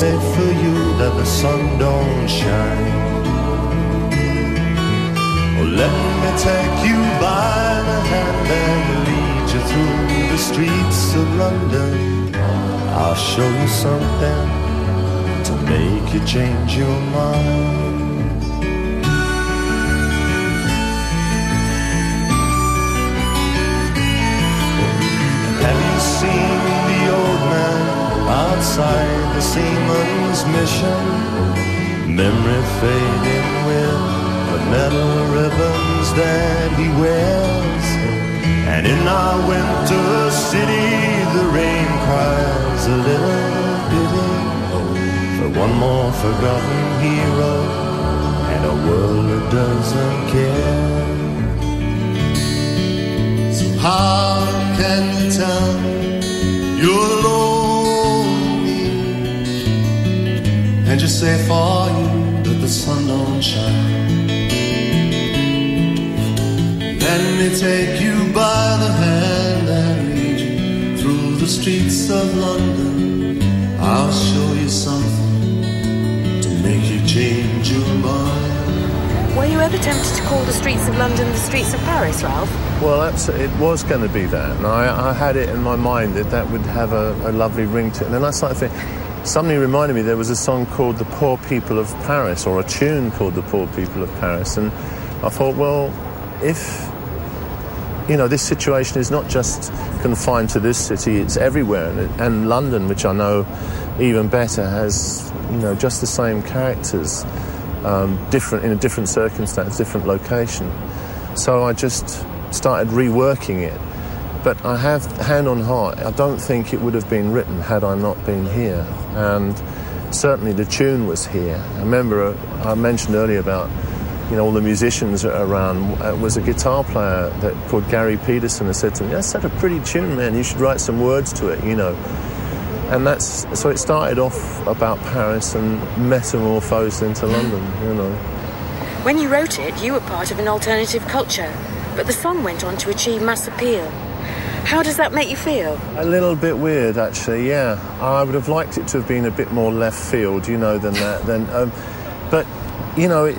say for you that the sun don't shine. Well, let me take you by the hand and lead you through the streets of London. I'll show you something to make you change your mind. Have you seen the old man outside the seaman's mission? Memory fading with the metal ribbons that he wears. And in our winter city, the rain cries a little pity for one more forgotten hero and a world that doesn't care. So how can you tell you're lonely and just say for you that the sun don't shine? Let me take you by the hand and lead you through the streets of London. I'll show you something to make you change your mind. Were you ever tempted to call the streets of London the streets of Paris, Ralph? Well, absolutely, it was going to be that, and I, I had it in my mind that that would have a, a lovely ring to it. And then I started thinking, somebody reminded me there was a song called "The Poor People of Paris" or a tune called "The Poor People of Paris," and I thought, well, if you know, this situation is not just confined to this city, it's everywhere. And, and, London, which I know even better, has, you know, just the same characters, um, different in a different circumstance, different location. So I just started reworking it. But I have, hand on heart, I don't think it would have been written had I not been here. And certainly the tune was here. I remember uh, I mentioned earlier about you know, all the musicians around. Uh, was a guitar player that called Gary Peterson and said to me, "That's such a pretty tune, man. You should write some words to it." You know, and that's so it started off about Paris and metamorphosed into London. You know. When you wrote it, you were part of an alternative culture, but the song went on to achieve mass appeal. How does that make you feel? A little bit weird, actually. Yeah, I would have liked it to have been a bit more left field, you know, than that. Then, um, but you know. It,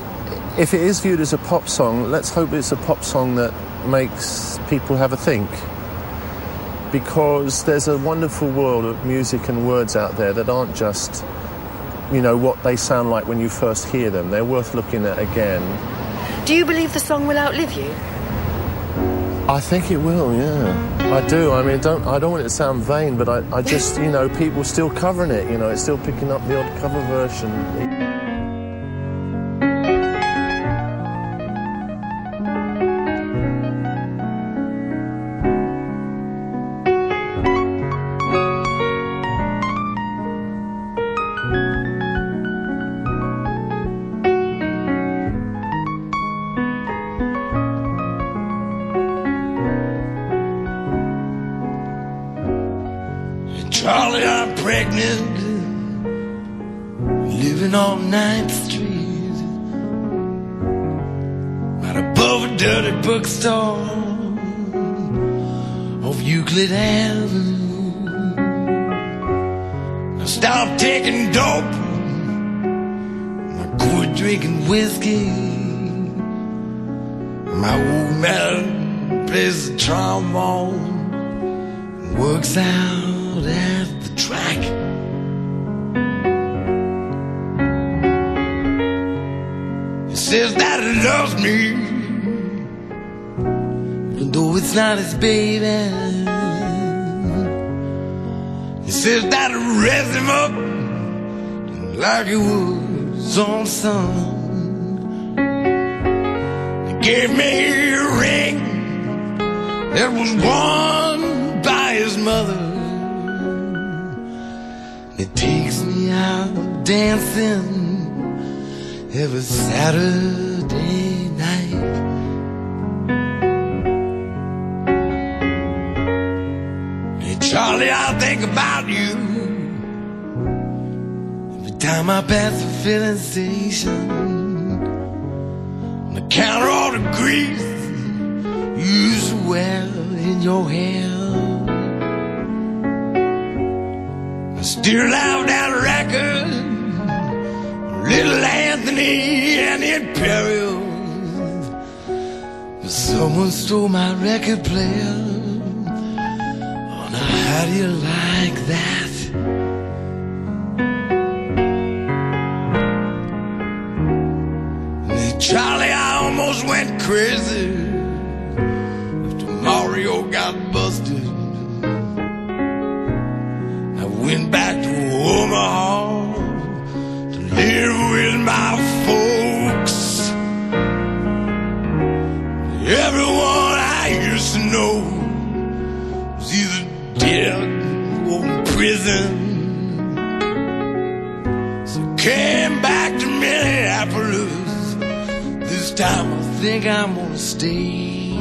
if it is viewed as a pop song, let's hope it's a pop song that makes people have a think. Because there's a wonderful world of music and words out there that aren't just, you know, what they sound like when you first hear them. They're worth looking at again. Do you believe the song will outlive you? I think it will, yeah. I do. I mean, don't I don't want it to sound vain, but I, I just, you know, people still covering it. You know, it's still picking up the odd cover version. Stopped taking dope, I quit drinking whiskey. My old man plays the trombone, works out at the track. Says that he loves me, even though it's not his baby. Says that he raised him up like he was own son. He gave me a ring that was worn by his mother. It takes me out dancing every Saturday night. I think about you every time I pass the filling station. On the counter, all the grease to wear in your hair. I still have that record. Little Anthony and the Imperials. But someone stole my record player. How do you like that? Charlie, I almost went crazy after Mario got busted. I went back This time I think I'm gonna stay.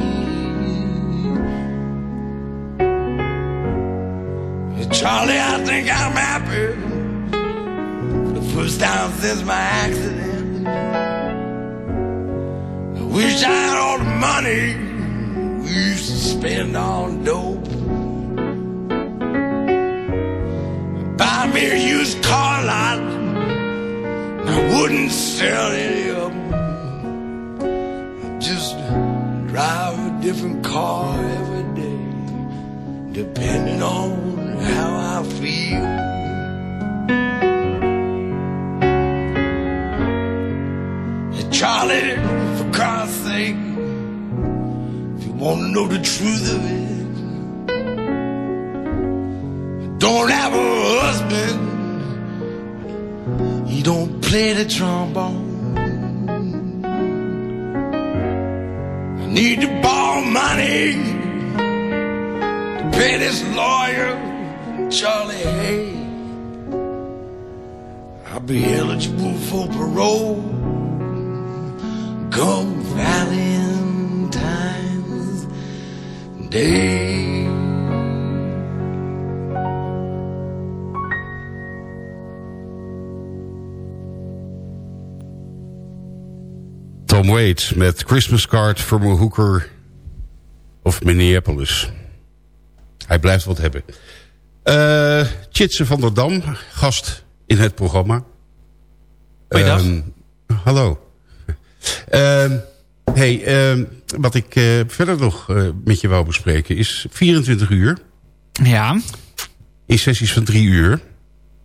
Charlie, I think I'm happy for the first time since my accident. I wish I had all the money we used to spend on dope. Buy me a used car lot, I wouldn't sell any of them. Drive a different car every day, depending on how I feel. Hey, Charlie, for Christ's sake, if you want to know the truth of it, don't have a husband. He don't play the trombone. Need to borrow money to pay this lawyer. Charlie, Hay. I'll be eligible for parole come Valentine's Day. Tom Waits met Christmas Card from a Hooker of Minneapolis. Hij blijft wat hebben. Eh Chitse van der Dam, gast in het programma. Goeiedag. Ehm, hallo. Ehm, hey, ehm, wat ik eh, verder nog eh, met je wou bespreken is 24 uur. Ja, In sessies van drie uur.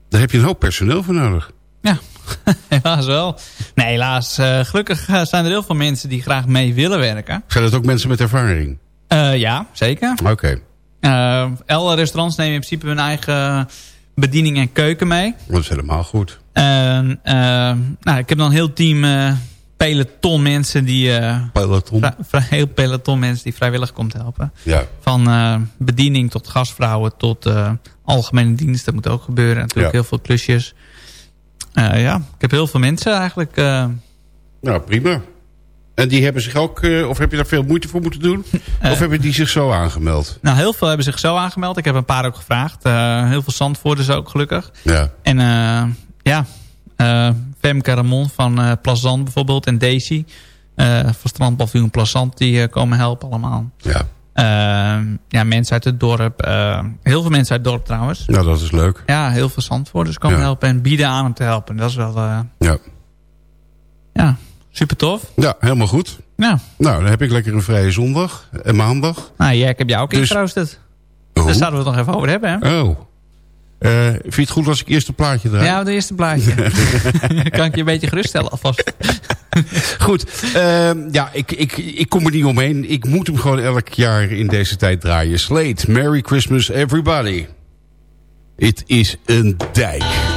Daar heb je een hoop personeel voor nodig. ja. helaas wel. Nee, helaas. eh, gelukkig eh, zijn er heel veel mensen die graag mee willen werken. Zijn dat ook mensen met ervaring? Eh, ja, zeker. Oké, Eh, alle restaurants nemen in principe hun eigen bediening en keuken mee. dat is helemaal goed. Nou, ik heb dan een heel team peloton mensen die... Peloton. heel peloton mensen die vrijwillig komt helpen. Ja, Van bediening tot gastvrouwen tot algemene dienst. Dat moet ook gebeuren. Natuurlijk Ja. heel veel klusjes. Eh, ja, ik heb heel veel mensen eigenlijk. eh, nou prima. En die hebben zich ook, eh, of heb je daar veel moeite voor moeten doen? of hebben die zich zo aangemeld? nou, heel veel hebben zich zo aangemeld. Ik heb een paar ook gevraagd. Eh, heel veel Zandvoorters ook gelukkig. Ja, En eh, ja, eh Femke Ramon van eh Plazant bijvoorbeeld. En Daisy eh, van Strandpaviljoen Plazant. Die eh, komen helpen allemaal. ja. Eh, ja, mensen uit het dorp. eh, heel veel mensen uit het dorp trouwens. Nou, dat is leuk. Ja, heel veel Zandvoorters komen Ja. helpen. En bieden aan om te helpen. Dat is wel... eh, Ja. Ja, super tof. ja, helemaal goed. Ja, Nou, dan heb ik lekker een vrije zondag en maandag. nou, jij, ik heb jou ook Dus- ingeroosterd. Oh. Daar zouden we het nog even over hebben, hè? Oh. Eh, vind je het goed als ik eerst een plaatje draai? Ja, de eerste blaadje. kan ik je een beetje geruststellen alvast. Goed. ehm, ja, ik, ik, ik kom er niet omheen. Ik moet hem gewoon elk jaar in deze tijd draaien. Slate, Merry Christmas everybody. Het is een dijk.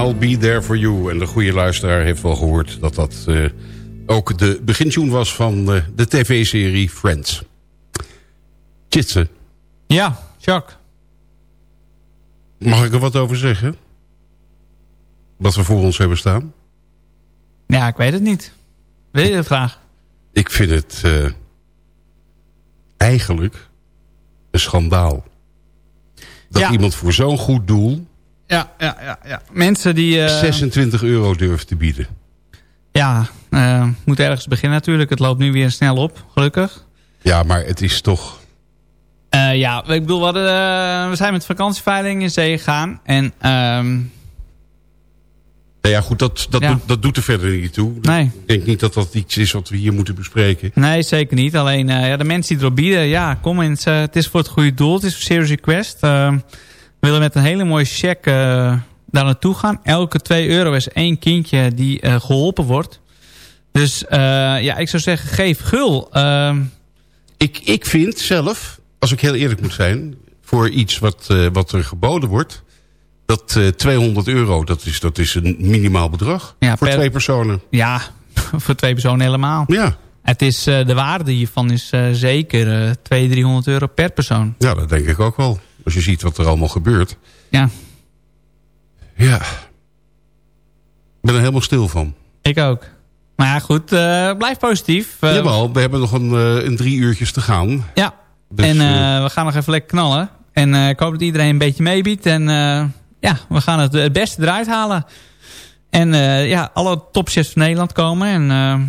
I'll be there for you. En de goede luisteraar heeft wel gehoord dat dat eh, ook de begintune was van eh, de tv-serie Friends. Tjitse, Ja, Jacques. mag ik er wat over zeggen? Wat we voor ons hebben staan? Ja, ik weet het niet. Wil je het graag? Ik vind het eh, eigenlijk een schandaal. Dat Ja. iemand voor zo'n goed doel Ja, ja, ja. ja. Mensen die... eh, 26 euro durft te bieden. Ja, eh moet ergens beginnen natuurlijk. Het loopt nu weer snel op, gelukkig. Ja, maar het is toch... Eh, ja, ik bedoel, we, hadden, we zijn met vakantieveiling in zee gegaan. En ehm, Nou ja, goed, dat, dat, Ja. Doet, dat doet er verder niet toe. Nee. Ik denk niet dat dat iets is wat we hier moeten bespreken. nee, zeker niet. Alleen eh, ja, de mensen die erop bieden, ja, kom eens. eh, het is voor het goede doel. Het is voor Serious Request. We willen met een hele mooie check eh, daar naartoe gaan. Elke 2 euro is één kindje die eh, geholpen wordt. Dus eh, ja, ik zou zeggen, geef gul. Ehm, Ik, ik vind zelf, als ik heel eerlijk moet zijn... voor iets wat, wat er geboden wordt... dat eh 200 euro, dat is, dat is een minimaal bedrag. Ja, voor per- twee personen. ja, voor twee personen helemaal. Ja, Het is, de waarde hiervan is zeker eh 200, 300 euro per persoon. ja, dat denk ik ook wel. Als je ziet wat er allemaal gebeurt. Ja, Ja. Ik ben er helemaal stil van. ik ook. Maar ja, goed, eh, blijf positief. Eh, Jawel, we hebben nog een, eh, een drie uurtjes te gaan. Ja, Dus, en eh, eh, we gaan nog even lekker knallen. En eh, ik hoop dat iedereen een beetje meebiedt. En eh, ja, we gaan het, het beste eruit halen. En eh, ja, alle topchefs van Nederland komen. En eh, ja,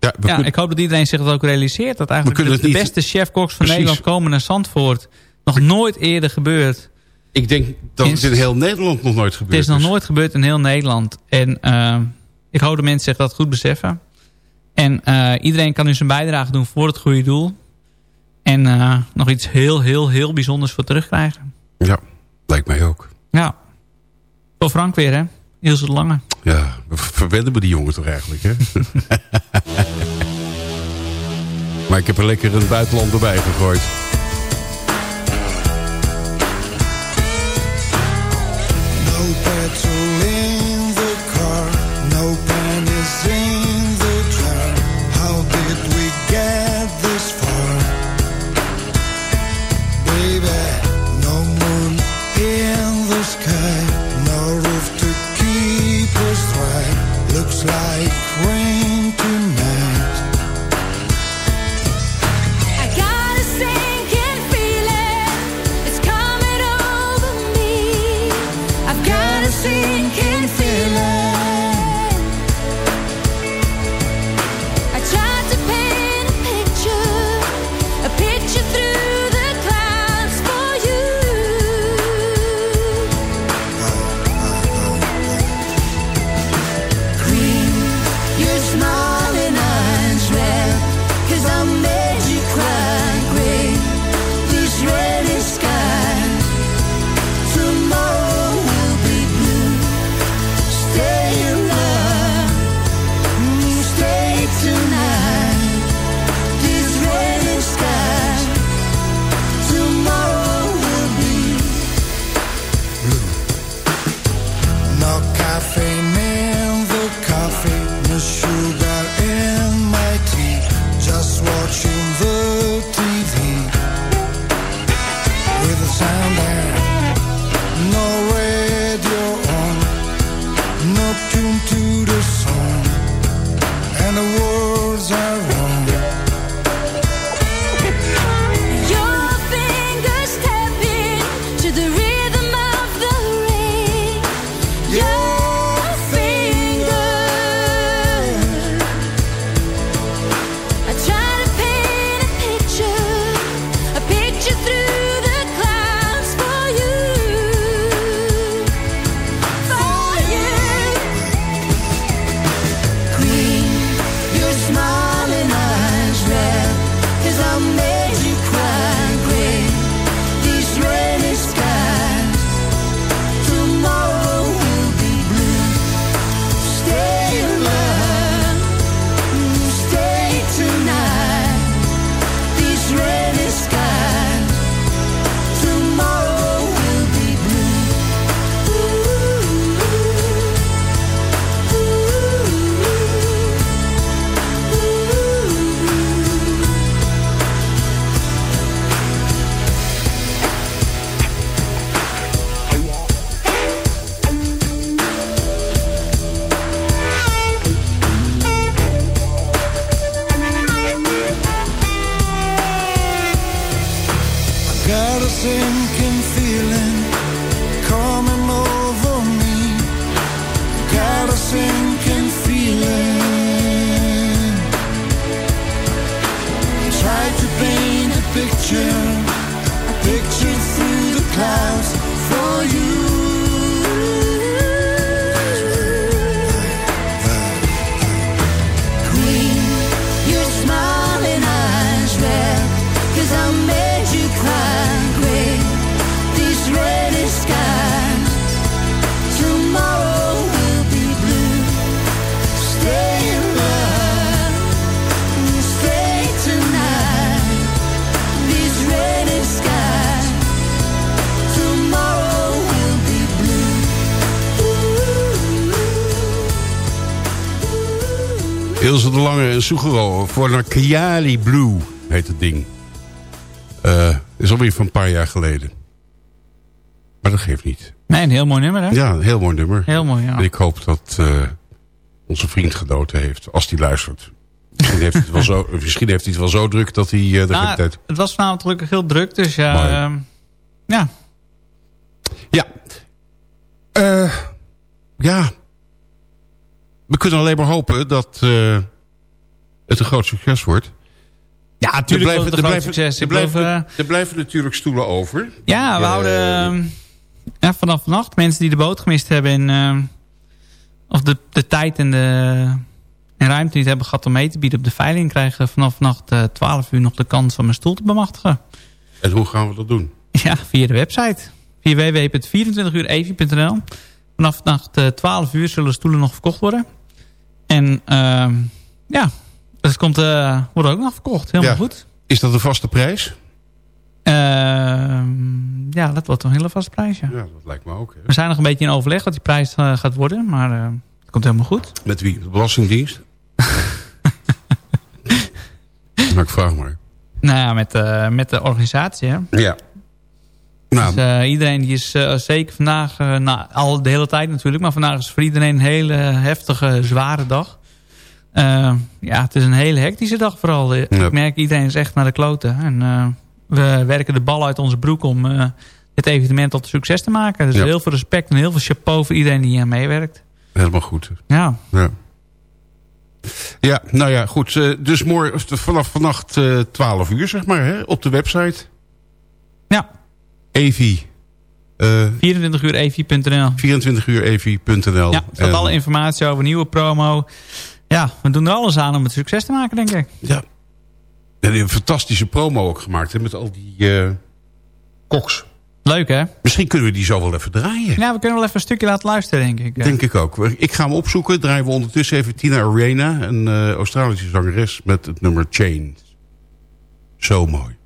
ja, kunnen- ik hoop dat iedereen zich dat ook realiseert. Dat eigenlijk de, het de niet- beste chefkoks van Precies. Nederland komen naar Zandvoort. Nog nooit eerder gebeurd. ik denk dat het Is- in heel Nederland nog nooit Het gebeurd is nog nooit gebeurd in heel Nederland. En eh, ik hoop dat mensen zich dat goed beseffen. En eh, iedereen kan nu zijn bijdrage doen voor het goede doel. En eh, nog iets heel, heel, heel bijzonders voor terugkrijgen. Ja, lijkt mij ook. Ja. Voor Frank weer, hè? Ilse de Lange. Ja, we verwennen we die jongen toch eigenlijk, hè? maar ik heb er lekker een buitenland erbij gegooid. No petrol in the car, no voor naar Kiali Blue heet het ding. Eh is alweer van een paar jaar geleden. Maar dat geeft niet. Nee, een heel mooi nummer, hè? Ja, een heel mooi nummer. Heel mooi, ja. En ik hoop dat eh, onze vriend genoten heeft, als hij luistert. Misschien heeft, hij het wel zo, misschien heeft hij het wel zo druk dat hij er geen Nou, tijd... het was vanavond gelukkig heel druk, dus ja... Ehm, ja, Ja. Ja. We kunnen alleen maar hopen dat het een groot succes wordt. ja Er natuurlijk was het een groot blijven, succes. er, blijven, geloof, eh, er blijven natuurlijk stoelen over. Ja, we Eh, houden ja, vanaf vannacht mensen die de boot gemist hebben... En, of de, de tijd en de en ruimte niet hebben gehad om mee te bieden op de veiling... krijgen vanaf vannacht eh 12 uur nog de kans om een stoel te bemachtigen. En hoe gaan we dat doen? Ja, via de website. Via www.24uurevi.nl Vanaf vannacht eh 12 uur zullen stoelen nog verkocht worden. En ehm, ja, dat komt, eh wordt ook nog verkocht. Helemaal Ja. goed. Is dat een vaste prijs? Ehm, ja, dat wordt een hele vaste prijs, ja. Ja, dat lijkt me ook. Hè. We zijn nog een beetje in overleg wat die prijs eh, gaat worden. Maar eh, het komt helemaal goed. Met wie? De Belastingdienst? nou, ik vraag maar. Nou ja, met, met de organisatie. Hè. Ja. Nou, Dus, iedereen die is zeker vandaag, nou, al de hele tijd natuurlijk. Maar vandaag is voor iedereen een hele heftige, zware dag. Eh, ja, het is een hele hectische dag vooral. Ja. Ik merk iedereen is echt naar de kloten. En eh, we werken de bal uit onze broek om eh, dit evenement tot succes te maken. Dus Ja. heel veel respect en heel veel chapeau voor iedereen die hier aan meewerkt. helemaal goed. Ja, Ja. Ja, nou ja, goed. Dus morgen, vanaf vannacht eh 12 uur, zeg maar, hè, op de website. ja. Evi. eh 24 uur evi.nl 24 uur evi.nl. Ja, er staat En- alle informatie over nieuwe promo. Ja, we doen er alles aan om het succes te maken, denk ik. Ja. En een fantastische promo ook gemaakt, hè, met al die eh koks. Leuk, hè? Misschien kunnen we die zo wel even draaien. Ja, we kunnen wel even een stukje laten luisteren, denk ik. Denk ik ook. Ik ga hem opzoeken. Draaien we ondertussen even Tina Arena, een eh, Australische zangeres, met het nummer Chain. Zo mooi.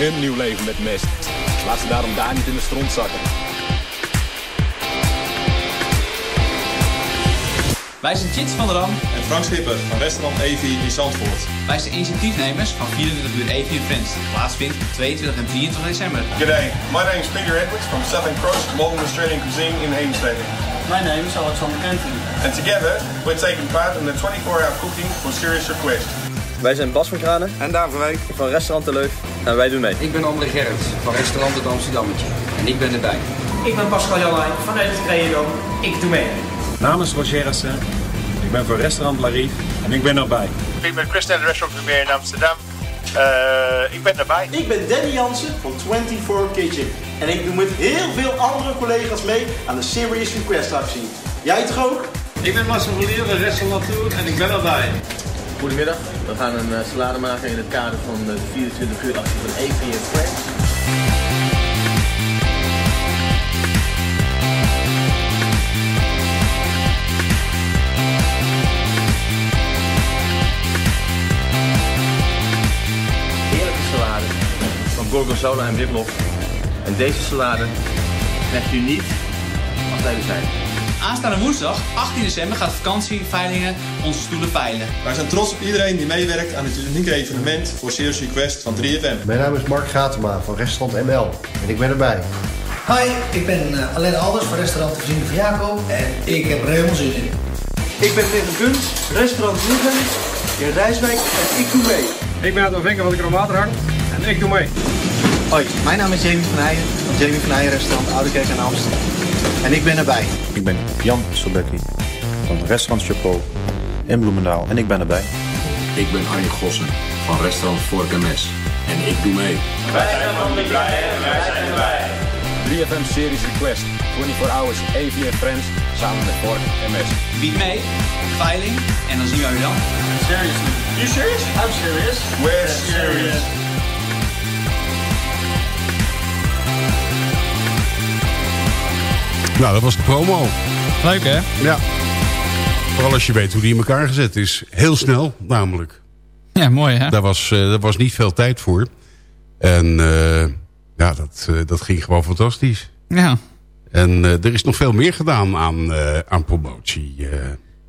Begint een nieuw leven met mest. Laat ze daarom daar niet in de stront zakken. Wij zijn Chits van der Dam En Frank Schipper van restaurant Evi in Zandvoort. Wij zijn initiatiefnemers van 24 uur Evi in Friends. Die plaatsvindt op 22 en 23 december. G'day, my name's Peter Edwards from Southern Cross Modern Australian Cuisine in Heemstede. My name is Alexander Kenton. And together, we're taking part in the 24-hour cooking for Serious Request. Wij zijn Bas van Kranen En Daan van Wijk. van restaurant De Leuf en wij doen mee. Ik ben André Gerrits van restaurant Het Amsterdammetje. En ik ben erbij. Ik ben Pascal Janlijn van Edith Credo. Ik doe mee. Namens Roger Ressen. Ik ben voor restaurant Larief en ik ben erbij. Ik ben Chris de restaurant Premier in Amsterdam. Uh, ik ben erbij. Ik ben Danny Jansen van 24 Kitchen. En ik doe met heel veel andere collega's mee aan de Serious Request actie. Jij toch ook? Ik ben Marcel Verlier, restaurant Latour en ik ben erbij. Goedemiddag, we gaan een eh, salade maken in het kader van de 24 uur actie van in Friends. Heerlijke salade van gorgonzola en wiplof. En deze salade krijgt u niet als wij er zijn. Aanstaande woensdag, 18 december, gaat vakantieveilingen onze stoelen veilen. Wij zijn trots op iedereen die meewerkt aan dit unieke evenement voor Serious Request van 3FM. Mijn naam is Mark Gatema van restaurant ML en ik ben erbij. Hi, ik ben uh, Alain Alders van restaurant De Vrienden van Jacob. En ik heb er helemaal zin in. Ik ben Wim Kunst, restaurant Lugen in Rijswijk en ik doe mee. Ik ben Adolf Vinker van de Kromaterhang en ik doe mee. Hoi, mijn naam is Jamie van Heijen van Jamie van Heijen restaurant Oude Kerk in Amsterdam. En ik ben erbij. Ik ben Jan Sobetti van restaurant Chapeau in Bloemendaal en ik ben erbij. Ik ben Arjen Gossen van restaurant Vork en Mes. En ik doe mee. Wij zijn van en wij zijn erbij. 3FM Series Request, 24 Hours EV en Friends, samen met Vork en Mes. Bied mee, veiling en dan zien wij u dan. Seriously. You serious? I'm serious. We're serious. Nou, dat was de promo. Leuk hè? Ja. Vooral als je weet hoe die in elkaar gezet is. Heel snel, namelijk. Ja, mooi hè? Daar was, eh, daar was niet veel tijd voor. En eh, ja, dat, eh, dat ging gewoon fantastisch. Ja. En er is nog veel meer gedaan aan, aan promotie.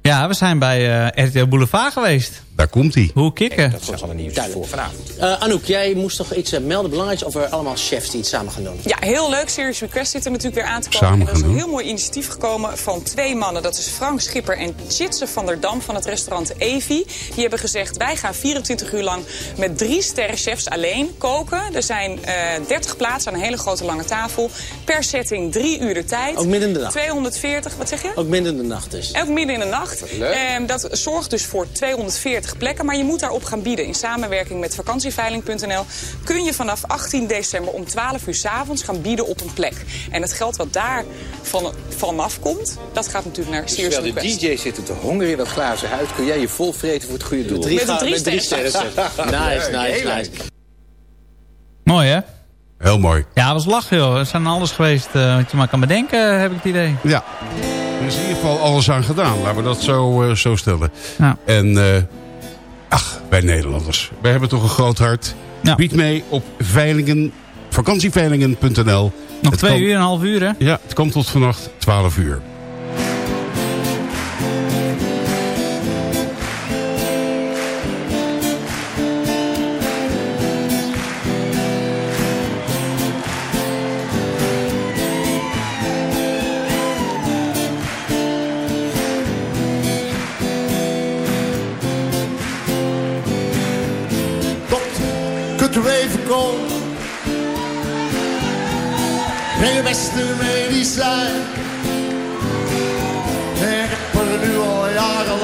Ja, we zijn bij RTL Boulevard geweest. Daar komt hij. Hoe kicken? Dat al een nieuws voor vanavond. Uh, Anouk, jij moest toch iets uh, melden belangrijks over allemaal chefs die iets samen gaan doen? Ja, heel leuk. Serious Request zit er natuurlijk weer aan te komen. Samen en er is een heel mooi initiatief gekomen van twee mannen. Dat is Frank Schipper en Chitse van der Dam van het restaurant Evi. Die hebben gezegd, wij gaan 24 uur lang met drie sterrenchefs alleen koken. Er zijn uh, 30 plaatsen aan een hele grote lange tafel. Per setting drie uur de tijd. Ook midden in de nacht? 240, wat zeg je? Ook midden in de nacht dus? Ook midden in de nacht. Leuk. Ehm, dat zorgt dus voor 240 plekken. Maar je moet daarop gaan bieden. In samenwerking met vakantieveiling.nl kun je vanaf 18 december om 12 uur s avonds gaan bieden op een plek. En het geld wat daar van, vanaf komt, dat gaat natuurlijk naar Serious Terwijl de. DJ zit te hongeren in dat glazen huis, kun jij je vol vreten voor het goede doel. Met een drie Met drie sterren. sterren. nice, nice, nice. Mooi hè? Heel mooi. Ja, het was lachen joh. Er zijn alles geweest eh, wat je maar kan bedenken, heb ik het idee. Ja. Er is in ieder geval alles aan gedaan. Laten we dat zo, eh, zo stellen. Ja. En eh, wij Nederlanders. Wij hebben toch een groot hart. Ja. Bied mee op veilingen, vakantieveilingen.nl. Nog Het twee kan- uur en een half uur hè? Ja, het komt tot vannacht 12 uur.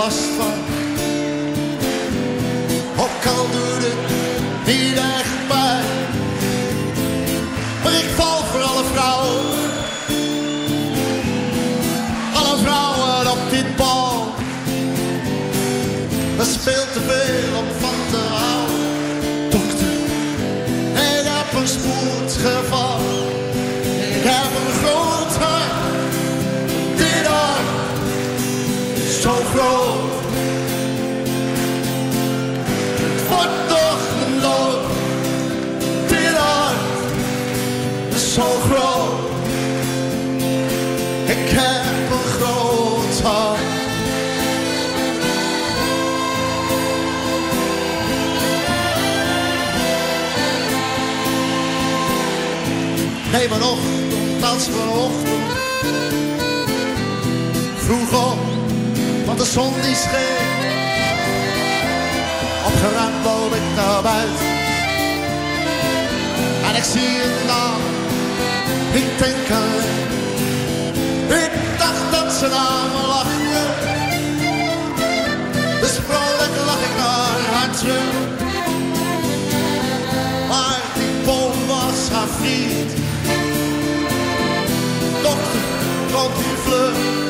Last van. Ook al doet het niet echt pijn. Maar ik val voor alle vrouwen. Alle vrouwen op dit bal. Dat speelt te veel om Nee, vanochtend als vanochtend. Vroeg op, want de zon die scheen. Opgeruimd loop ik naar buiten. En ik zie het nou, ik denk. Ik dacht dat ze naar me lachte. Dus vrolijk lach ik naar haar terug. Maar die boom was haar. Komt u vlug.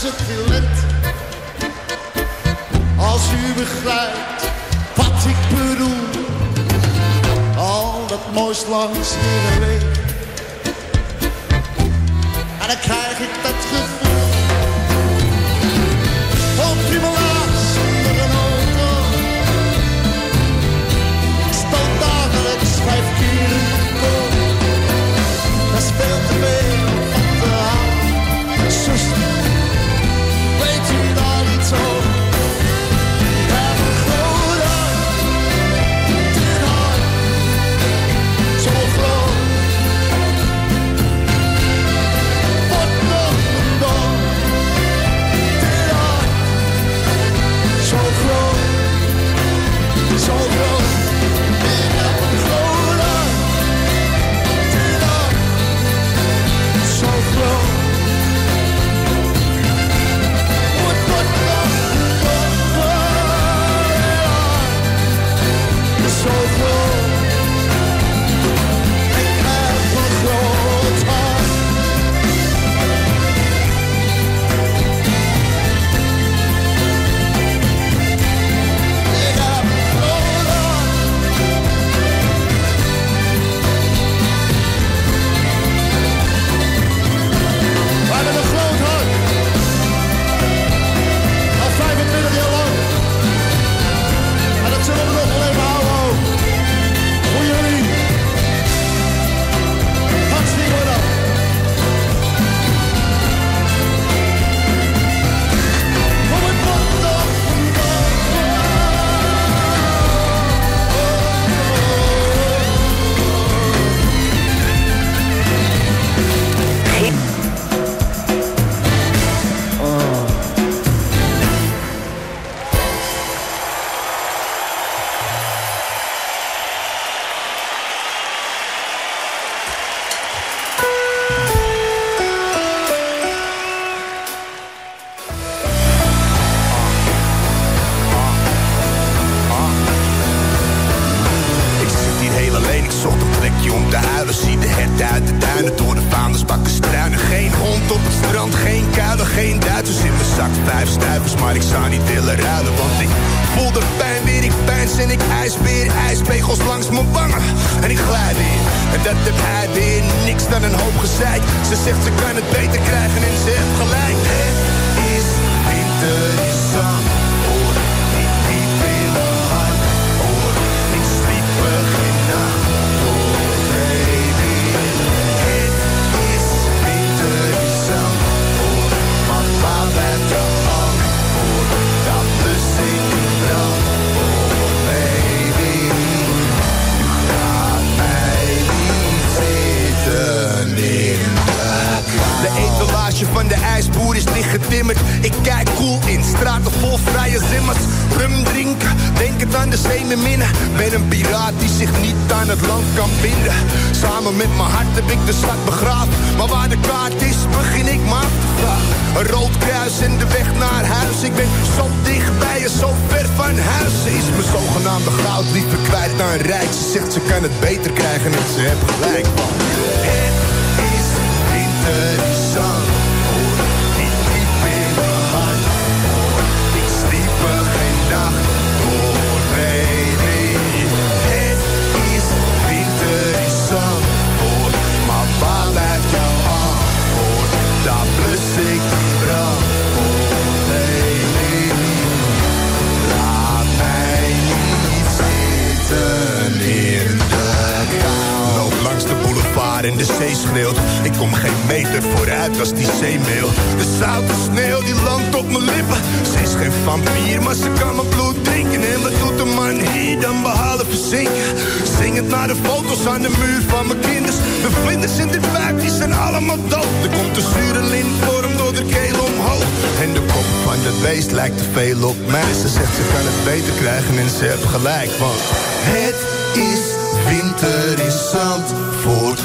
Net. Als u begrijpt wat ik bedoel. Al dat moois langs week. En mijn zogenaamde goud liever kwijt naar een rijk. Ze zegt ze kan het beter krijgen en ze heeft gelijk. Het is winter en de zee schreeuwt. Ik kom geen meter vooruit als die zeemeel. De zoute sneeuw die landt op mijn lippen. Ze is geen vampier, maar ze kan mijn bloed drinken. En wat doet een man hier dan behalve zinken? Zingend naar de foto's aan de muur van mijn kinders. De vlinders in de buik, die zijn allemaal dood. Er komt een zure lintworm door de keel omhoog. En de kop van het beest lijkt te veel op mij. Ze zegt ze kan het beter krijgen en ze heeft gelijk. Want het is winter in Zandvoort,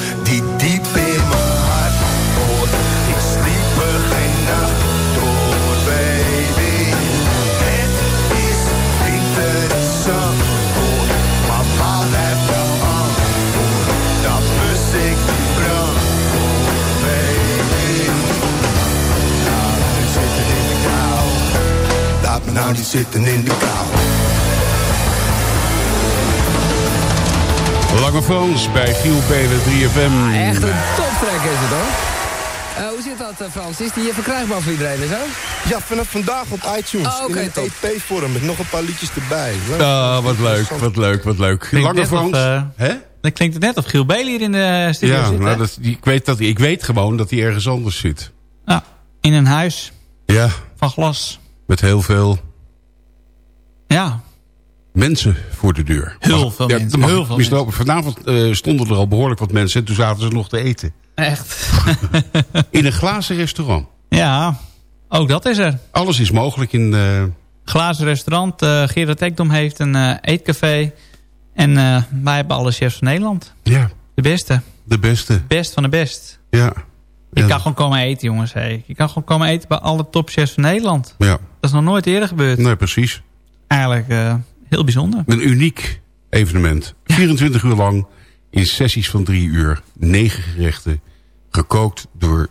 nou niet zitten in de kou. Lange Frans bij Giel Belen 3FM. Ah, echt een toptrack is het hoor. Eh, hoe zit dat eh, Frans? Is die eh, verkrijgbaar voor iedereen en zo? Ja, vanaf vandaag op iTunes. Oh, oké, in top. een EP-vorm met nog een paar liedjes erbij. Ah, wat leuk, wat leuk, wat leuk. Lange of, Frans. eh, Hè? Dan klinkt het net of Giel Belen hier in de studio Ja, zit. nou, hè? dat, die- ik, weet dat, ik weet gewoon dat hij ergens anders zit. Ja, in een huis Ja, van glas. Met heel veel Ja, mensen voor de deur. Heel Mag- veel ja, mensen, heel veel. Vanavond eh, stonden er al behoorlijk wat mensen en toen zaten ze nog te eten. echt. In een glazen restaurant. ja, ook dat is er. Alles is mogelijk in... eh, Glazen restaurant. eh Gerard Ekdom heeft een eetcafé. En wij hebben alle chefs van Nederland. ja, De beste. de beste. Best van de best. Ja. Je kan gewoon komen eten, jongens. Hey. Je kan gewoon komen eten bij alle topchefs van Nederland. Ja, Dat is nog nooit eerder gebeurd. nee, precies. Eigenlijk eh, heel bijzonder. Een uniek evenement. 24 uur lang in sessies van drie uur. Negen gerechten. Gekookt door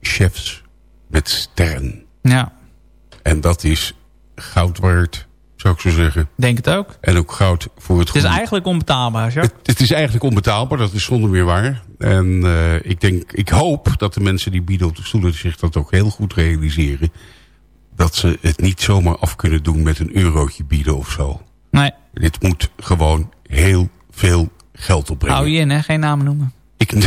chefs met sterren. Ja, En dat is goud waard, zou ik zo zeggen. denk het ook. En ook goud voor het Het is eigenlijk onbetaalbaar, Jacques. Het, het is eigenlijk onbetaalbaar, dat is zonder meer waar. En eh, ik, denk, ik hoop dat de mensen die bieden op de stoelen zich dat ook heel goed realiseren. Dat ze het niet zomaar af kunnen doen met een eurotje bieden of zo. Nee, Dit moet gewoon heel veel geld opbrengen. hou je in, hè? Geen namen noemen. Ik,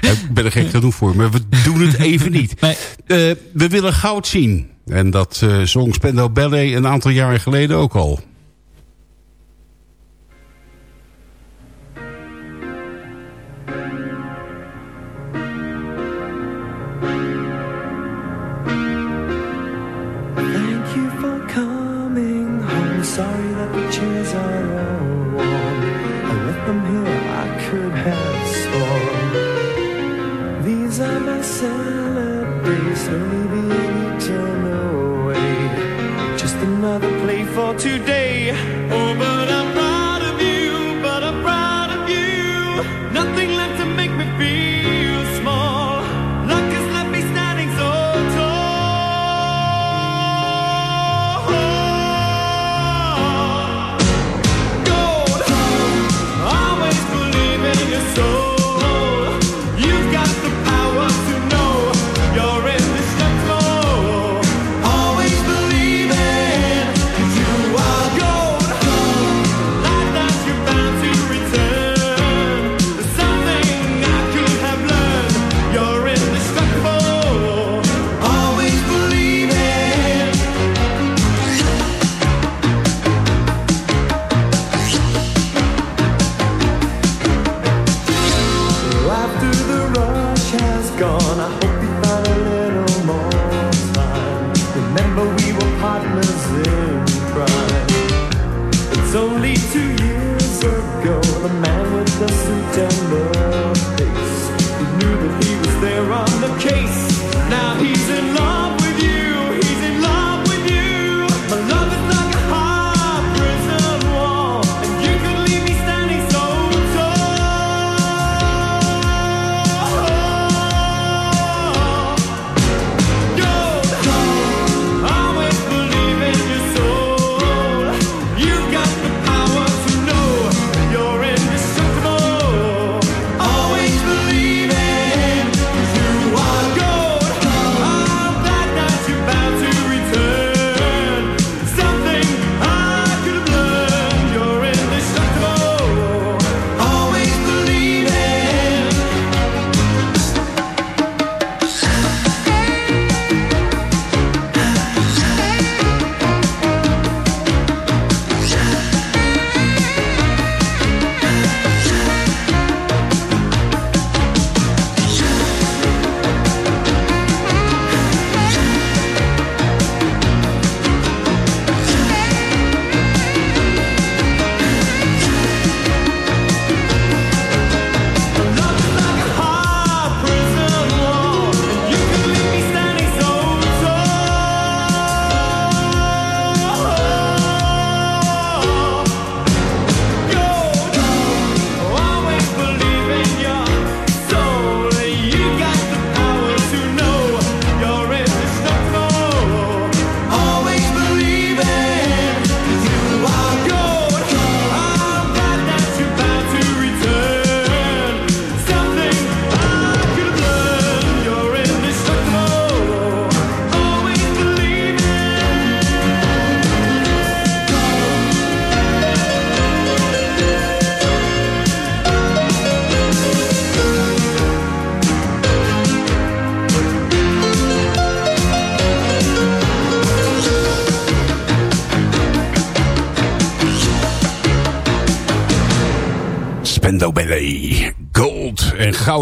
ik ben er gek genoeg voor, maar we doen het even niet. Nee. Eh, we willen goud zien. En dat eh zong Spendo Ballet een aantal jaren geleden ook al. slowly be an eternal way. Just another play for today. Oh, but I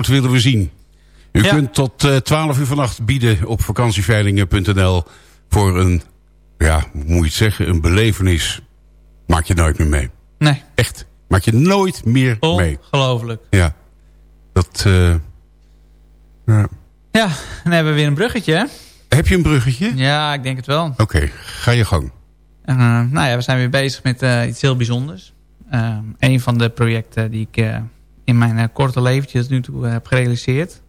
goud willen we zien. U kunt tot eh, 12 uur vannacht bieden op vakantieveilingen.nl voor een, ja, hoe moet je het zeggen, een belevenis. Maak je nooit meer mee. Nee. Echt. Maak je nooit meer mee. Ongelooflijk. Ja. Dat, eh, ja. Ja, dan hebben we weer een bruggetje, hè? Heb je een bruggetje? Ja, ik denk het wel. Oké, ga je gang. Eh, nou ja, we zijn weer bezig met iets heel bijzonders. Uh, een van de projecten die ik in mijn eh, korte leventje tot nu toe heb gerealiseerd.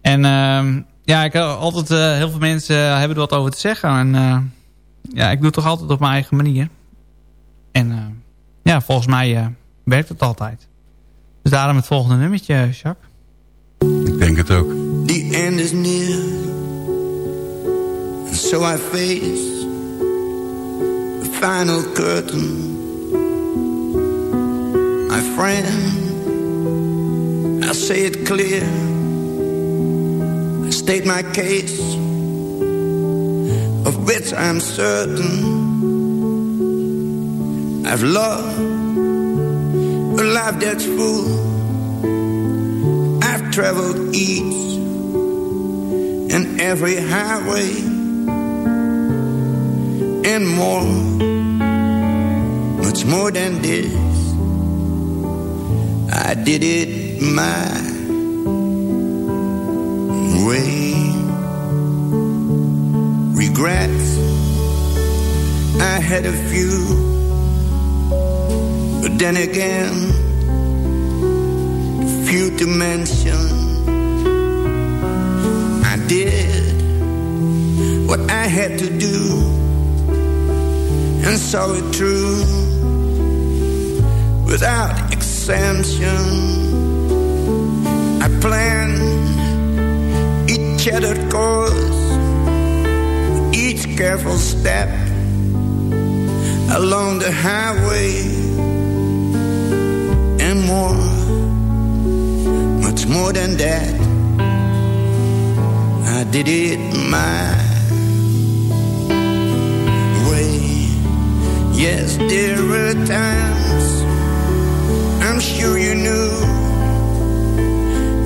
En ehm, ja, ik heb altijd eh, heel veel mensen eh, hebben er wat over te zeggen. En eh, ja, ik doe het toch altijd op mijn eigen manier. En eh, ja, volgens mij eh, werkt het altijd. Dus daarom het volgende nummertje, Jacques. Ik denk het ook. The end is near, and so I face the final curtain. My friend, say it clear. I state my case, of which I'm certain. I've loved a life that's full. I've traveled each and every highway and more, much more than this. I did it my way. Regrets, I had a few, but then again, few to mention. I did what I had to do and saw it through without exemption. I planned each shattered course, each careful step along the highway, and more, much more than that. I did it my way. Yes, there were times I'm sure you knew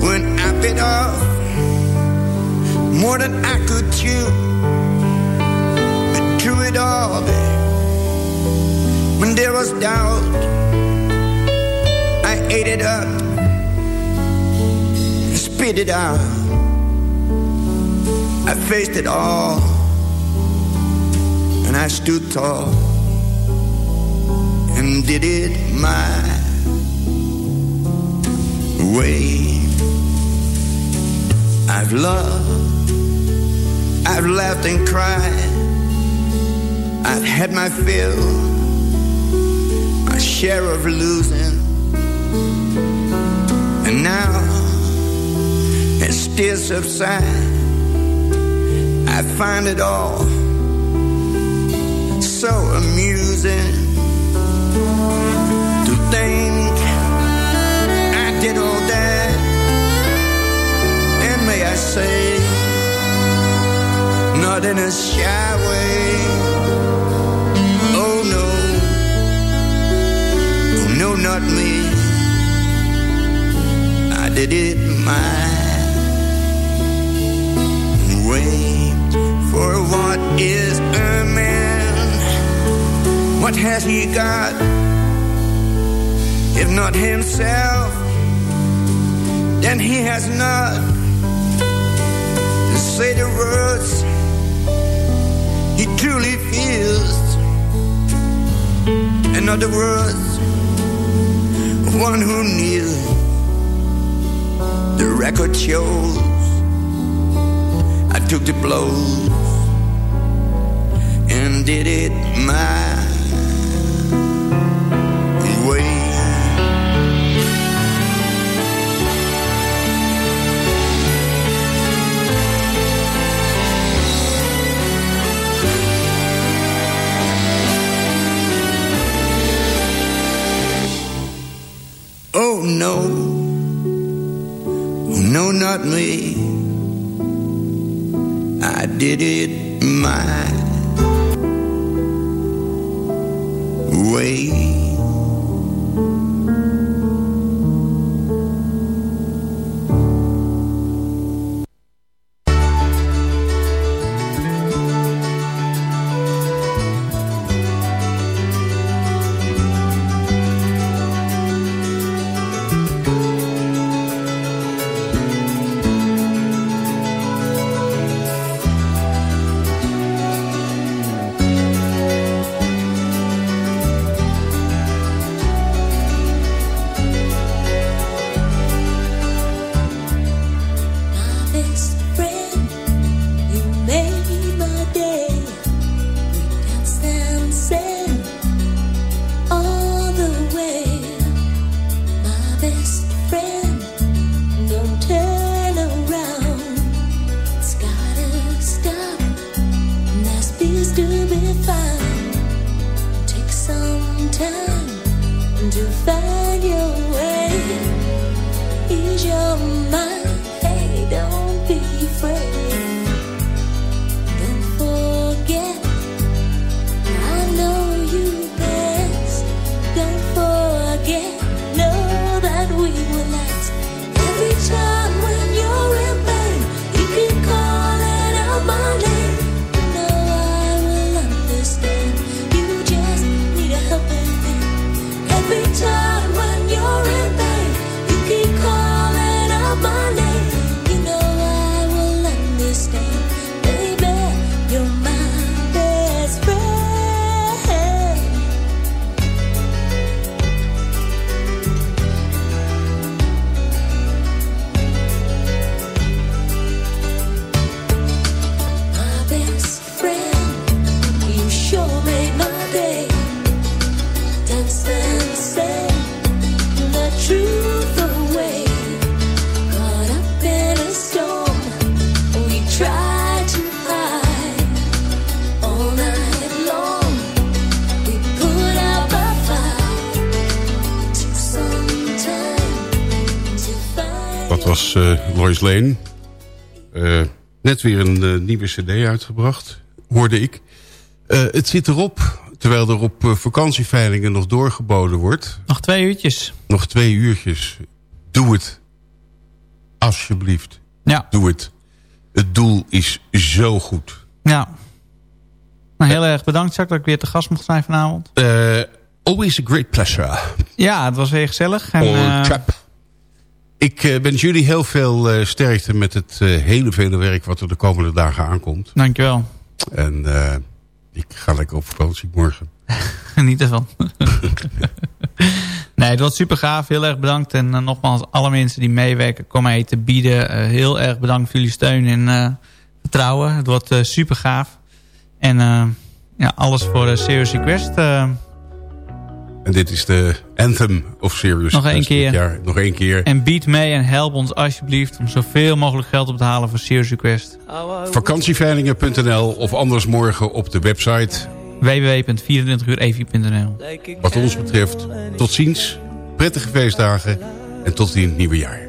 when I bit off more than I could chew. But through it all, when there was doubt, I ate it up, spit it out. I faced it all, and I stood tall and did it my way. I've loved, I've laughed and cried, I've had my fill, my share of losing, and now it still subsides. I find it all so amusing to think say, not in a shy way. Oh no, oh no, not me. I did it my way. For what is a man? What has he got? If not himself, then he has not say the words he truly feels. In other words, one who kneels. The record shows I took the blows and did it my No, oh no, not me. I did it my way. Ease your mind. Hey, don't Lois Lane. Eh, net weer een eh, nieuwe cd uitgebracht, hoorde ik. Eh, het zit erop, terwijl er op eh, vakantieveilingen nog doorgeboden wordt. Nog twee uurtjes. Nog twee uurtjes. Doe het. Alsjeblieft. Ja. Doe het. Het doel is zo goed. Ja. Nou, heel erg bedankt, Jacques, dat ik weer te gast mocht zijn vanavond. Eh, always a great pleasure. Ja, het was weer gezellig. En, eh. Ik eh, wens jullie heel veel eh, sterkte met het eh, hele vele werk wat er de komende dagen aankomt. Dankjewel. En ik ga lekker op vakantie morgen. Niet ervan. nee, het was super gaaf. Heel erg bedankt. En nogmaals, alle mensen die meewerken, komen eten, bieden. eh, heel erg bedankt voor jullie steun en vertrouwen. Het wordt super gaaf. En ja, alles voor de Serious Request. En dit is de Anthem of Serious Nog één keer. jaar. Nog één keer. en bied mee en help ons alsjeblieft om zoveel mogelijk geld op te halen voor Serious Request. Vakantieveilingen.nl of anders morgen op de website. www.24uurevi.nl Wat ons betreft, tot ziens. Prettige feestdagen. En tot in het nieuwe jaar.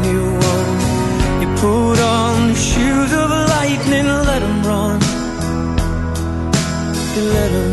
and let them run. Let them